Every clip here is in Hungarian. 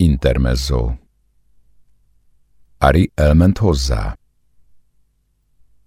Intermezzo Ari elment hozzá.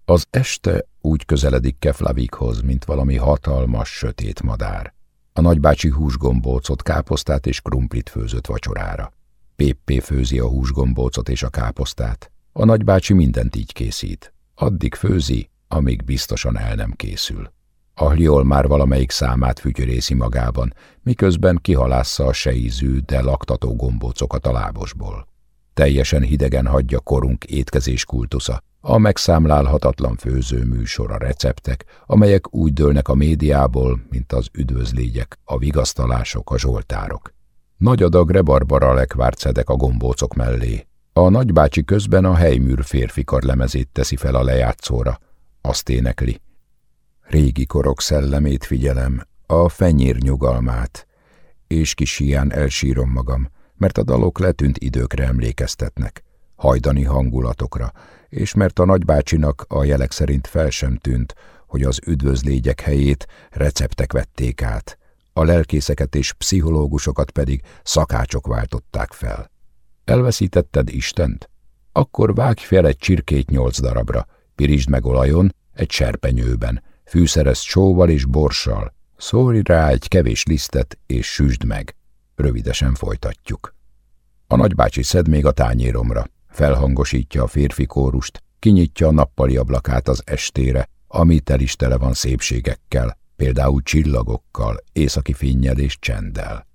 Az este úgy közeledik Keflavikhoz, mint valami hatalmas, sötét madár. A nagybácsi húsgombócot, káposztát és krumplit főzött vacsorára. Péppé főzi a húsgombócot és a káposztát. A nagybácsi mindent így készít. Addig főzi, amíg biztosan el nem készül. Ahliol már valamelyik számát fütyörészi magában, miközben kihalásza a seízű, de laktató gombócokat a lábosból. Teljesen hidegen hagyja korunk étkezés kultusza, a megszámlálhatatlan főzőműsor, a receptek, amelyek úgy dőlnek a médiából, mint az üdvözlégyek, a vigasztalások, a zsoltárok. Nagy adag rebarbara lekvárt szedek a gombócok mellé. A nagybácsi közben a helyműr férfi karlemezét teszi fel a lejátszóra. Azt énekli. Régi korok szellemét figyelem, a fenyér nyugalmát, és kis hián elsírom magam, mert a dalok letűnt időkre emlékeztetnek, hajdani hangulatokra, és mert a nagybácsinak a jelek szerint fel sem tűnt, hogy az üdvözlégyek helyét receptek vették át, a lelkészeket és pszichológusokat pedig szakácsok váltották fel. Elveszítetted Istent? Akkor vágj fel egy csirkét nyolc darabra, pirítsd meg olajon, egy serpenyőben, fűszerez sóval és borssal, szórj rá egy kevés lisztet és süsd meg. Rövidesen folytatjuk. A nagybácsi szed még a tányéromra, felhangosítja a férfi kórust, kinyitja a nappali ablakát az estére, ami tel is tele van szépségekkel, például csillagokkal, északi finnyel és csenddel.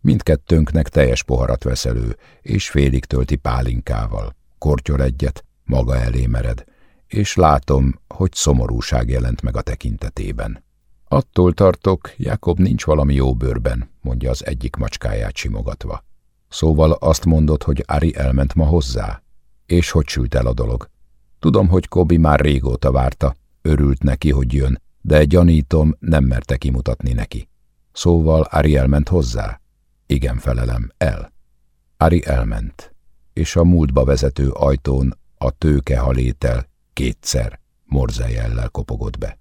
Mindkettőnknek teljes poharat vesz elő, és félig tölti pálinkával. Kortyol egyet, maga elé mered, és látom, hogy szomorúság jelent meg a tekintetében. Attól tartok, Jakob nincs valami jó bőrben, mondja az egyik macskáját simogatva. Szóval azt mondod, hogy Ari elment ma hozzá? És hogy sült el a dolog? Tudom, hogy Kobi már régóta várta, örült neki, hogy jön, de gyanítom, nem merte kimutatni neki. Szóval Ari elment hozzá? Igen, felelem, el. Ari elment, és a múltba vezető ajtón a tőke halétel kétszer morzejellel kopogott be.